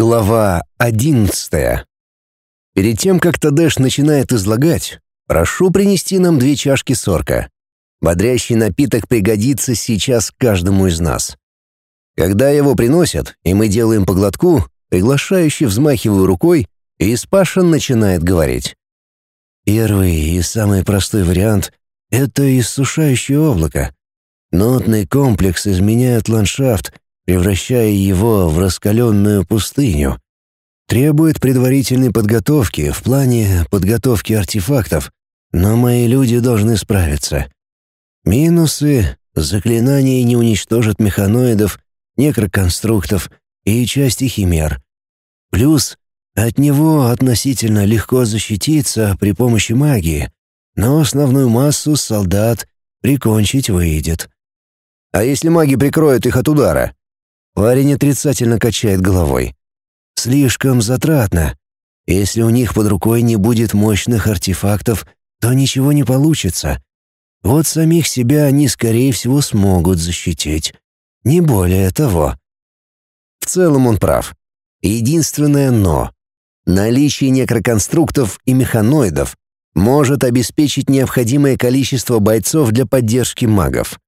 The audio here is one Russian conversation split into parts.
Глава одиннадцатая. Перед тем, как Тадеш начинает излагать, прошу принести нам две чашки сорка. Бодрящий напиток пригодится сейчас каждому из нас. Когда его приносят, и мы делаем по глотку, приглашающий взмахиваю рукой, и Спашин начинает говорить. Первый и самый простой вариант — это иссушающее облако. Нотный комплекс изменяет ландшафт — превращая его в раскаленную пустыню. Требует предварительной подготовки в плане подготовки артефактов, но мои люди должны справиться. Минусы — заклинания не уничтожат механоидов, некроконструктов и части химер. Плюс от него относительно легко защититься при помощи магии, но основную массу солдат прикончить выйдет. А если маги прикроют их от удара? Парень отрицательно качает головой. Слишком затратно. Если у них под рукой не будет мощных артефактов, то ничего не получится. Вот самих себя они, скорее всего, смогут защитить. Не более того. В целом он прав. Единственное «но». Наличие некроконструктов и механоидов может обеспечить необходимое количество бойцов для поддержки магов.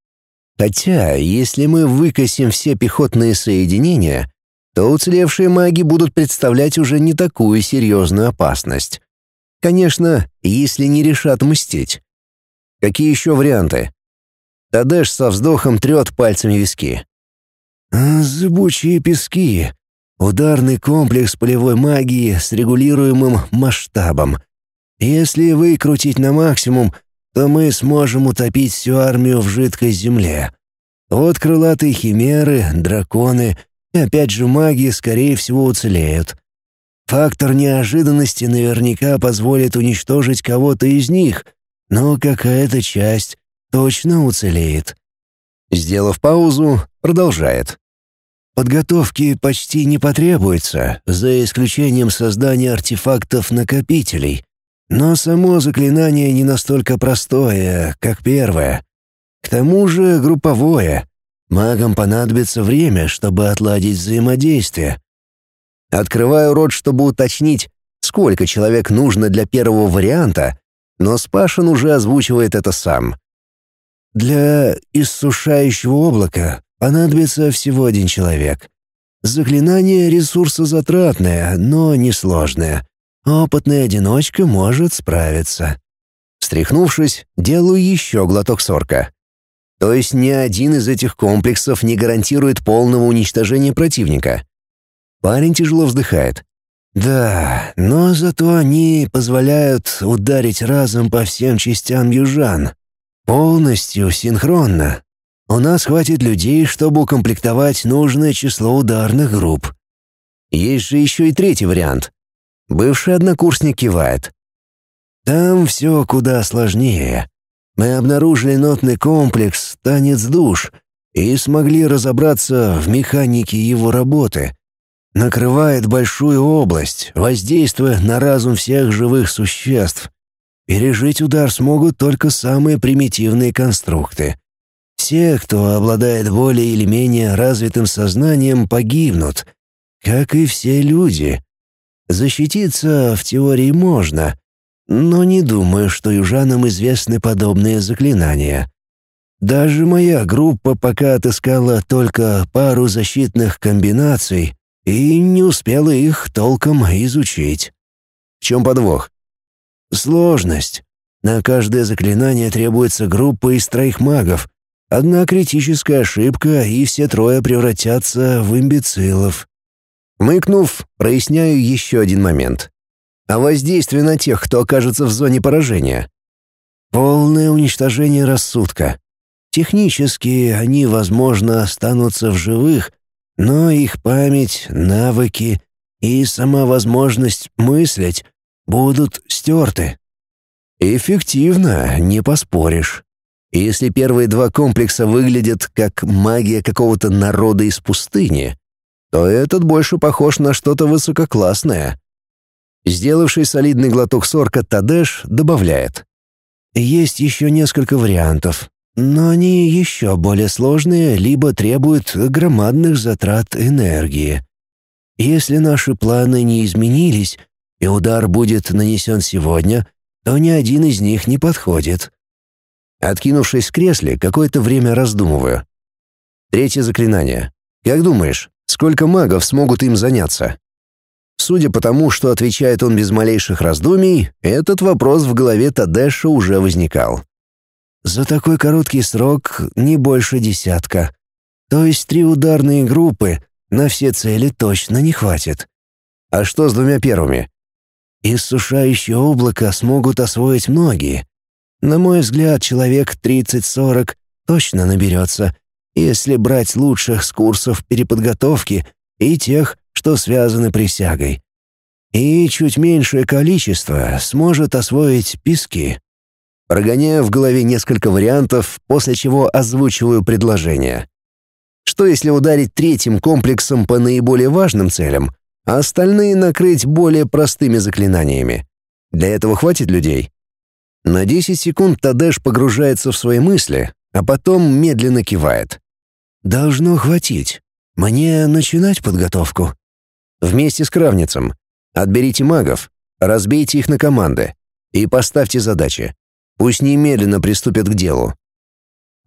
Хотя, если мы выкосим все пехотные соединения, то уцелевшие маги будут представлять уже не такую серьезную опасность. Конечно, если не решат мстить. Какие еще варианты? Тадеш со вздохом трет пальцами виски. «А, «Зыбучие пески. Ударный комплекс полевой магии с регулируемым масштабом. Если выкрутить на максимум, то мы сможем утопить всю армию в жидкой земле. Вот крылатые химеры, драконы и опять же маги, скорее всего, уцелеют. Фактор неожиданности наверняка позволит уничтожить кого-то из них, но какая-то часть точно уцелеет. Сделав паузу, продолжает. Подготовки почти не потребуется, за исключением создания артефактов-накопителей, но само заклинание не настолько простое, как первое. К тому же групповое. Магам понадобится время, чтобы отладить взаимодействие. Открываю рот, чтобы уточнить, сколько человек нужно для первого варианта, но Спашин уже озвучивает это сам. Для иссушающего облака понадобится всего один человек. Заклинание ресурсозатратное, но несложное. Опытный одиночка может справиться. Стряхнувшись, делаю еще глоток сорка. То есть ни один из этих комплексов не гарантирует полного уничтожения противника. Парень тяжело вздыхает. Да, но зато они позволяют ударить разом по всем частям южан. Полностью синхронно. У нас хватит людей, чтобы укомплектовать нужное число ударных групп. Есть же еще и третий вариант. Бывший однокурсник кивает. Там все куда сложнее. Мы обнаружили нотный комплекс «Танец душ» и смогли разобраться в механике его работы. Накрывает большую область, воздействуя на разум всех живых существ. Пережить удар смогут только самые примитивные конструкты. Все, кто обладает более или менее развитым сознанием, погибнут, как и все люди. Защититься в теории можно, но не думаю, что южанам известны подобные заклинания. Даже моя группа пока отыскала только пару защитных комбинаций и не успела их толком изучить. В чем подвох? Сложность. На каждое заклинание требуется группа из троих магов. Одна критическая ошибка, и все трое превратятся в имбецилов. Мыкнув, проясняю еще один момент. А воздействие на тех, кто окажется в зоне поражения. Полное уничтожение рассудка. Технически они, возможно, останутся в живых, но их память, навыки и сама возможность мыслить будут стерты. Эффективно, не поспоришь. Если первые два комплекса выглядят как магия какого-то народа из пустыни, то этот больше похож на что-то высококлассное. Сделавший солидный глоток сорка Тадеш добавляет. Есть еще несколько вариантов, но они еще более сложные, либо требуют громадных затрат энергии. Если наши планы не изменились, и удар будет нанесен сегодня, то ни один из них не подходит. Откинувшись в кресле, какое-то время раздумываю. Третье заклинание. Как думаешь, сколько магов смогут им заняться? Судя по тому, что отвечает он без малейших раздумий, этот вопрос в голове Тадеша уже возникал. За такой короткий срок не больше десятка. То есть три ударные группы на все цели точно не хватит. А что с двумя первыми? Иссушающее облако смогут освоить многие. На мой взгляд, человек 30-40 точно наберется, если брать лучших с курсов переподготовки и тех, что связаны присягой. И чуть меньшее количество сможет освоить пески. Прогоняю в голове несколько вариантов, после чего озвучиваю предложение. Что если ударить третьим комплексом по наиболее важным целям, а остальные накрыть более простыми заклинаниями? Для этого хватит людей? На 10 секунд Тадеш погружается в свои мысли, а потом медленно кивает. «Должно хватить. Мне начинать подготовку?» Вместе с Кравницем. Отберите магов, разбейте их на команды и поставьте задачи. Пусть немедленно приступят к делу.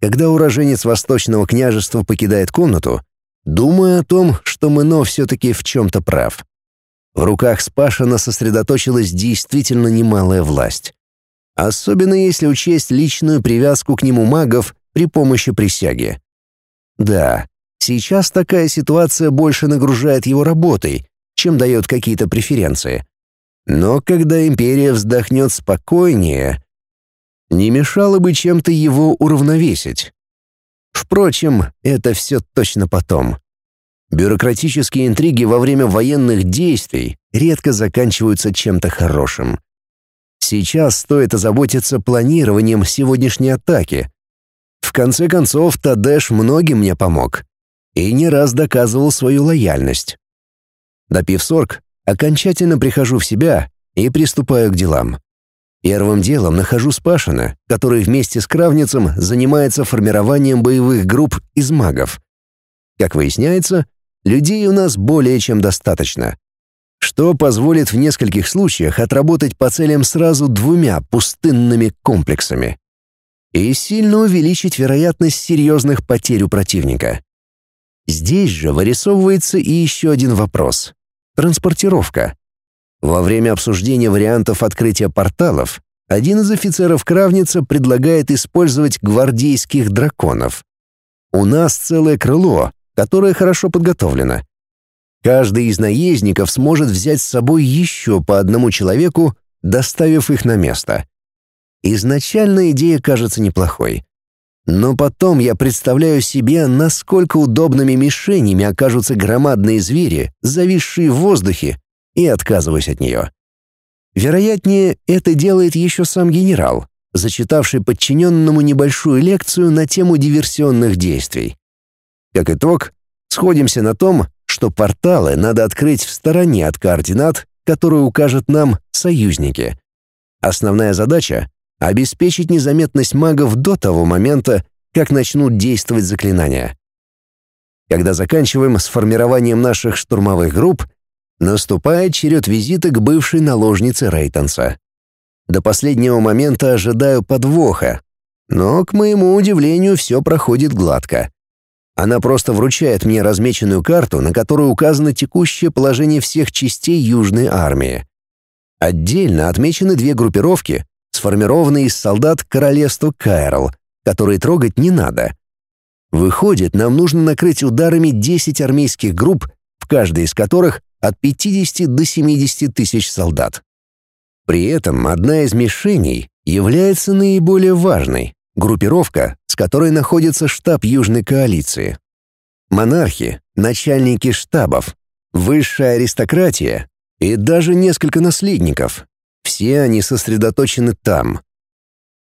Когда уроженец Восточного княжества покидает комнату, думаю о том, что Мэно все-таки в чем-то прав. В руках Спашина сосредоточилась действительно немалая власть. Особенно если учесть личную привязку к нему магов при помощи присяги. Да, Сейчас такая ситуация больше нагружает его работой, чем дает какие-то преференции. Но когда империя вздохнет спокойнее, не мешало бы чем-то его уравновесить. Впрочем, это все точно потом. Бюрократические интриги во время военных действий редко заканчиваются чем-то хорошим. Сейчас стоит озаботиться планированием сегодняшней атаки. В конце концов, Тадеш многим мне помог и не раз доказывал свою лояльность. Допив сорг, окончательно прихожу в себя и приступаю к делам. Первым делом нахожу Спашина, который вместе с Кравницем занимается формированием боевых групп из магов. Как выясняется, людей у нас более чем достаточно, что позволит в нескольких случаях отработать по целям сразу двумя пустынными комплексами и сильно увеличить вероятность серьезных потерь у противника. Здесь же вырисовывается и еще один вопрос — транспортировка. Во время обсуждения вариантов открытия порталов один из офицеров Кравница предлагает использовать гвардейских драконов. У нас целое крыло, которое хорошо подготовлено. Каждый из наездников сможет взять с собой еще по одному человеку, доставив их на место. Изначально идея кажется неплохой. Но потом я представляю себе, насколько удобными мишенями окажутся громадные звери, зависшие в воздухе, и отказываюсь от нее. Вероятнее, это делает еще сам генерал, зачитавший подчиненному небольшую лекцию на тему диверсионных действий. Как итог, сходимся на том, что порталы надо открыть в стороне от координат, которые укажут нам союзники. Основная задача обеспечить незаметность магов до того момента, как начнут действовать заклинания. Когда заканчиваем с формированием наших штурмовых групп, наступает черед визита к бывшей наложнице Рейтонса. До последнего момента ожидаю подвоха, но, к моему удивлению, все проходит гладко. Она просто вручает мне размеченную карту, на которой указано текущее положение всех частей Южной армии. Отдельно отмечены две группировки, сформированный из солдат королевства Кайрл, которые трогать не надо. Выходит, нам нужно накрыть ударами 10 армейских групп, в каждой из которых от 50 до 70 тысяч солдат. При этом одна из мишеней является наиболее важной — группировка, с которой находится штаб Южной коалиции. Монархи, начальники штабов, высшая аристократия и даже несколько наследников, все они сосредоточены там.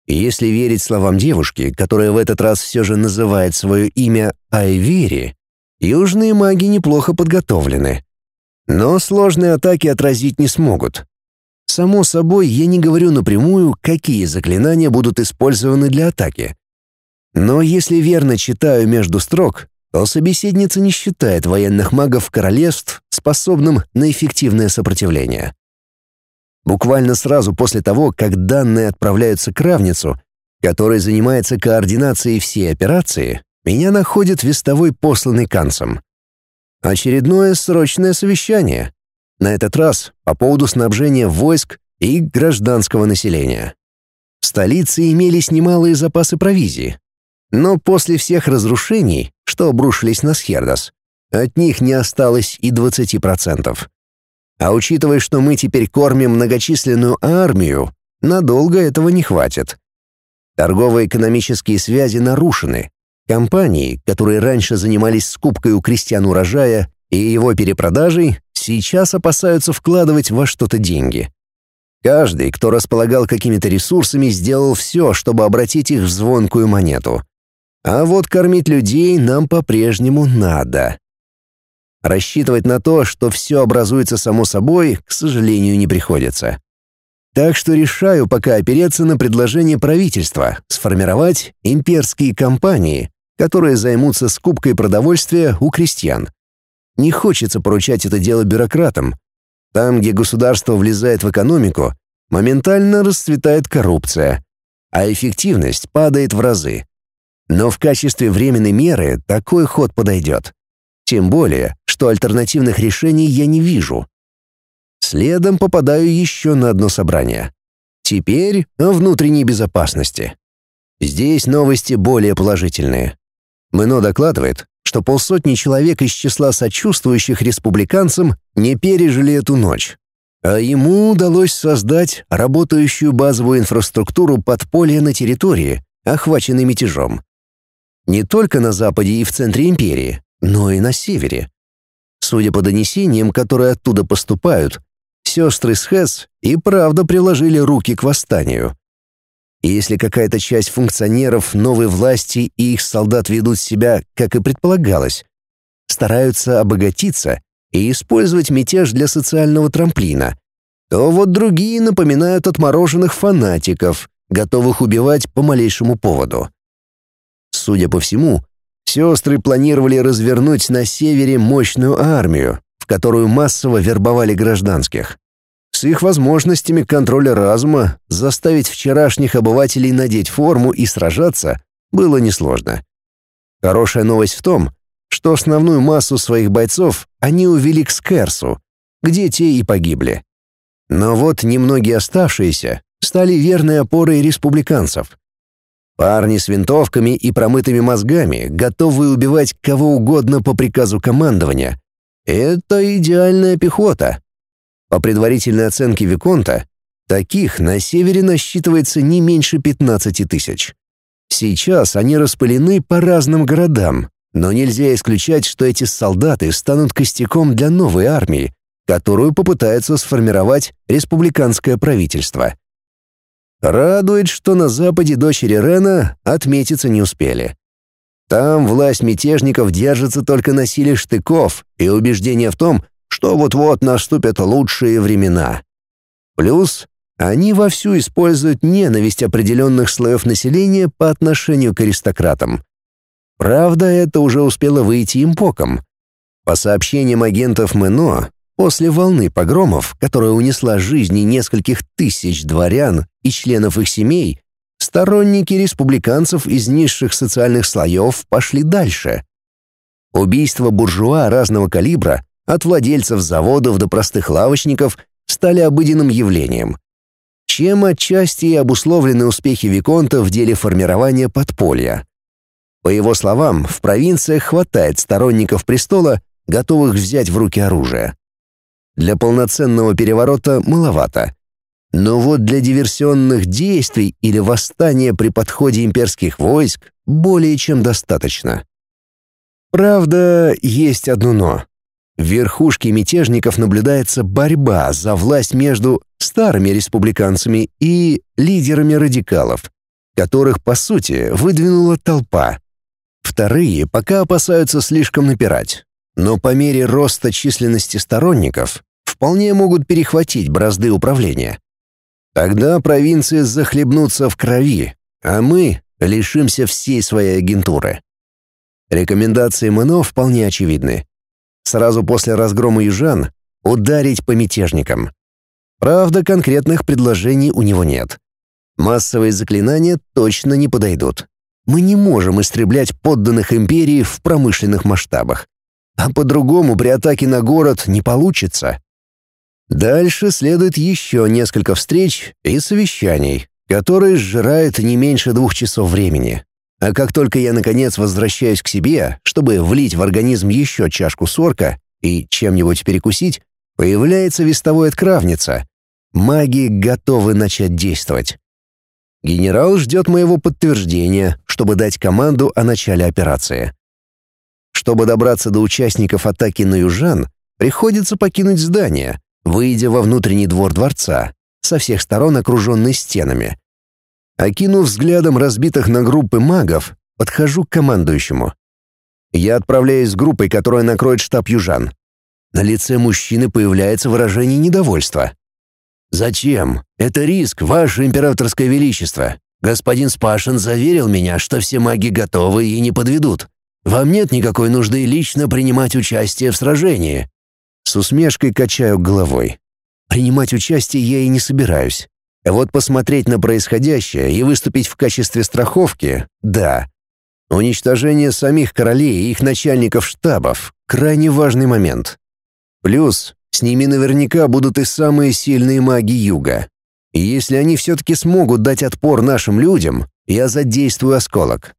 И если верить словам девушки, которая в этот раз все же называет свое имя Айвери, южные маги неплохо подготовлены. Но сложные атаки отразить не смогут. Само собой, я не говорю напрямую, какие заклинания будут использованы для атаки. Но если верно читаю между строк, то собеседница не считает военных магов королевств способным на эффективное сопротивление. Буквально сразу после того, как данные отправляются к равницу, который занимается координацией всей операции, меня находит вестовой посланный канцем. Очередное срочное совещание. На этот раз по поводу снабжения войск и гражданского населения. В столице имелись немалые запасы провизии. Но после всех разрушений, что обрушились на Схердос, от них не осталось и 20%. А учитывая, что мы теперь кормим многочисленную армию, надолго этого не хватит. Торгово-экономические связи нарушены. Компании, которые раньше занимались скупкой у крестьян урожая и его перепродажей, сейчас опасаются вкладывать во что-то деньги. Каждый, кто располагал какими-то ресурсами, сделал все, чтобы обратить их в звонкую монету. А вот кормить людей нам по-прежнему надо. Рассчитывать на то, что все образуется само собой, к сожалению, не приходится. Так что решаю пока опереться на предложение правительства сформировать имперские компании, которые займутся скупкой продовольствия у крестьян. Не хочется поручать это дело бюрократам. Там, где государство влезает в экономику, моментально расцветает коррупция, а эффективность падает в разы. Но в качестве временной меры такой ход подойдет. Тем более, что альтернативных решений я не вижу. Следом попадаю еще на одно собрание. Теперь о внутренней безопасности. Здесь новости более положительные. Мэно докладывает, что полсотни человек из числа сочувствующих республиканцам не пережили эту ночь. А ему удалось создать работающую базовую инфраструктуру подполья на территории, охваченной мятежом. Не только на западе и в центре империи, но и на севере. Судя по донесениям, которые оттуда поступают, сестры Схэс и правда приложили руки к восстанию. Если какая-то часть функционеров новой власти и их солдат ведут себя, как и предполагалось, стараются обогатиться и использовать мятеж для социального трамплина, то вот другие напоминают отмороженных фанатиков, готовых убивать по малейшему поводу. Судя по всему, Сестры планировали развернуть на севере мощную армию, в которую массово вербовали гражданских. С их возможностями контроля разума заставить вчерашних обывателей надеть форму и сражаться было несложно. Хорошая новость в том, что основную массу своих бойцов они увели к Скерсу, где те и погибли. Но вот немногие оставшиеся стали верной опорой республиканцев. Парни с винтовками и промытыми мозгами, готовые убивать кого угодно по приказу командования. Это идеальная пехота. По предварительной оценке Виконта, таких на севере насчитывается не меньше 15 тысяч. Сейчас они распылены по разным городам, но нельзя исключать, что эти солдаты станут костяком для новой армии, которую попытается сформировать республиканское правительство. Радует, что на западе дочери Рена отметиться не успели. Там власть мятежников держится только на силе штыков и убеждения в том, что вот-вот наступят лучшие времена. Плюс они вовсю используют ненависть определенных слоев населения по отношению к аристократам. Правда, это уже успело выйти им боком. По сообщениям агентов МНО, После волны погромов, которая унесла жизни нескольких тысяч дворян и членов их семей, сторонники республиканцев из низших социальных слоев пошли дальше. Убийства буржуа разного калибра, от владельцев заводов до простых лавочников, стали обыденным явлением. Чем отчасти и обусловлены успехи Виконта в деле формирования подполья. По его словам, в провинциях хватает сторонников престола, готовых взять в руки оружие. Для полноценного переворота маловато. Но вот для диверсионных действий или восстания при подходе имперских войск более чем достаточно. Правда, есть одно «но». В верхушке мятежников наблюдается борьба за власть между старыми республиканцами и лидерами радикалов, которых, по сути, выдвинула толпа. Вторые пока опасаются слишком напирать, но по мере роста численности сторонников вполне могут перехватить бразды управления. Тогда провинции захлебнутся в крови, а мы лишимся всей своей агентуры. Рекомендации МНО вполне очевидны. Сразу после разгрома южан ударить по мятежникам. Правда, конкретных предложений у него нет. Массовые заклинания точно не подойдут. Мы не можем истреблять подданных империи в промышленных масштабах. А по-другому при атаке на город не получится. Дальше следует еще несколько встреч и совещаний, которые сжирают не меньше двух часов времени. А как только я, наконец, возвращаюсь к себе, чтобы влить в организм еще чашку сорка и чем-нибудь перекусить, появляется вестовой откравница. Маги готовы начать действовать. Генерал ждет моего подтверждения, чтобы дать команду о начале операции. Чтобы добраться до участников атаки на южан, приходится покинуть здание, выйдя во внутренний двор дворца, со всех сторон окруженный стенами. Окинув взглядом разбитых на группы магов, подхожу к командующему. Я отправляюсь с группой, которая накроет штаб южан. На лице мужчины появляется выражение недовольства. «Зачем? Это риск, ваше императорское величество. Господин Спашин заверил меня, что все маги готовы и не подведут. Вам нет никакой нужды лично принимать участие в сражении». С усмешкой качаю головой. Принимать участие я и не собираюсь. А вот посмотреть на происходящее и выступить в качестве страховки — да. Уничтожение самих королей и их начальников штабов — крайне важный момент. Плюс с ними наверняка будут и самые сильные маги Юга. И если они все-таки смогут дать отпор нашим людям, я задействую осколок.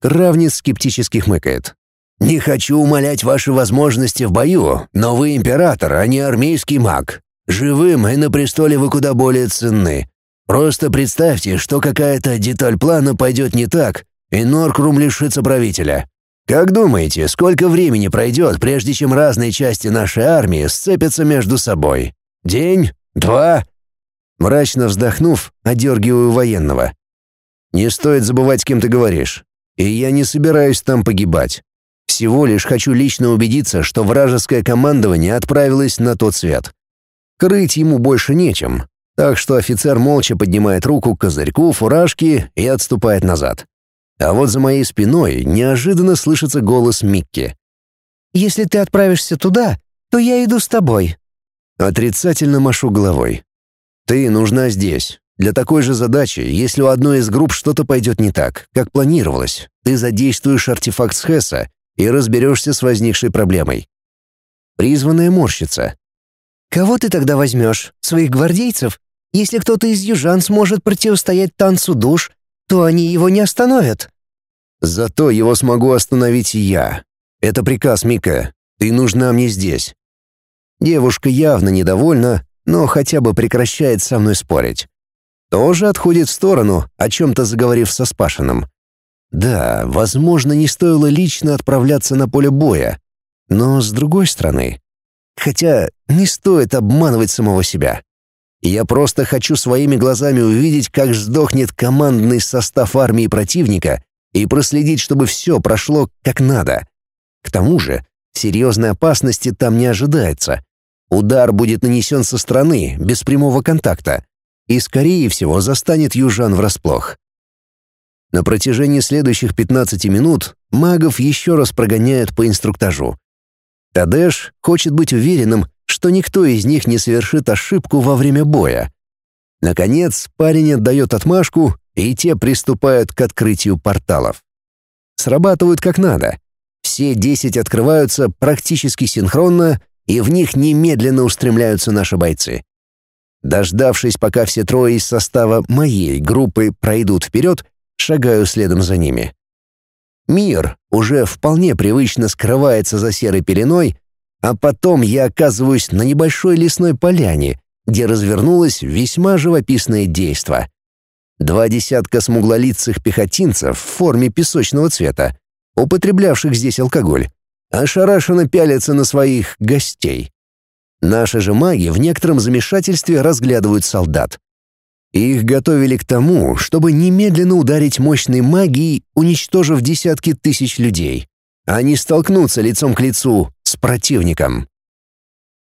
Равниц скептически хмыкает. «Не хочу умалять ваши возможности в бою, но вы император, а не армейский маг. Живым и на престоле вы куда более ценны. Просто представьте, что какая-то деталь плана пойдет не так, и Норкрум лишится правителя. Как думаете, сколько времени пройдет, прежде чем разные части нашей армии сцепятся между собой? День? Два?» Мрачно вздохнув, одергиваю военного. «Не стоит забывать, с кем ты говоришь. И я не собираюсь там погибать. Всего лишь хочу лично убедиться, что вражеское командование отправилось на тот свет. Крыть ему больше нечем, так что офицер молча поднимает руку к козырьку фуражки и отступает назад. А вот за моей спиной неожиданно слышится голос Микки. «Если ты отправишься туда, то я иду с тобой». Отрицательно машу головой. «Ты нужна здесь. Для такой же задачи, если у одной из групп что-то пойдет не так, как планировалось, ты задействуешь артефакт Схеса и разберешься с возникшей проблемой». Призванная морщится. «Кого ты тогда возьмешь? Своих гвардейцев? Если кто-то из южан сможет противостоять танцу душ, то они его не остановят». «Зато его смогу остановить я. Это приказ, Мика. Ты нужна мне здесь». Девушка явно недовольна, но хотя бы прекращает со мной спорить. Тоже отходит в сторону, о чем-то заговорив со Спашиным. Да, возможно, не стоило лично отправляться на поле боя, но с другой стороны... Хотя не стоит обманывать самого себя. Я просто хочу своими глазами увидеть, как сдохнет командный состав армии противника и проследить, чтобы все прошло как надо. К тому же, серьезной опасности там не ожидается. Удар будет нанесен со стороны, без прямого контакта, и, скорее всего, застанет южан врасплох. На протяжении следующих 15 минут магов еще раз прогоняют по инструктажу. Тадеш хочет быть уверенным, что никто из них не совершит ошибку во время боя. Наконец, парень отдает отмашку, и те приступают к открытию порталов. Срабатывают как надо. Все десять открываются практически синхронно, и в них немедленно устремляются наши бойцы. Дождавшись, пока все трое из состава моей группы пройдут вперед, шагаю следом за ними. Мир уже вполне привычно скрывается за серой пеленой, а потом я оказываюсь на небольшой лесной поляне, где развернулось весьма живописное действо. Два десятка смуглолицых пехотинцев в форме песочного цвета, употреблявших здесь алкоголь, ошарашенно пялятся на своих гостей. Наши же маги в некотором замешательстве разглядывают солдат. Их готовили к тому, чтобы немедленно ударить мощной магией, уничтожив десятки тысяч людей. Они столкнутся лицом к лицу с противником.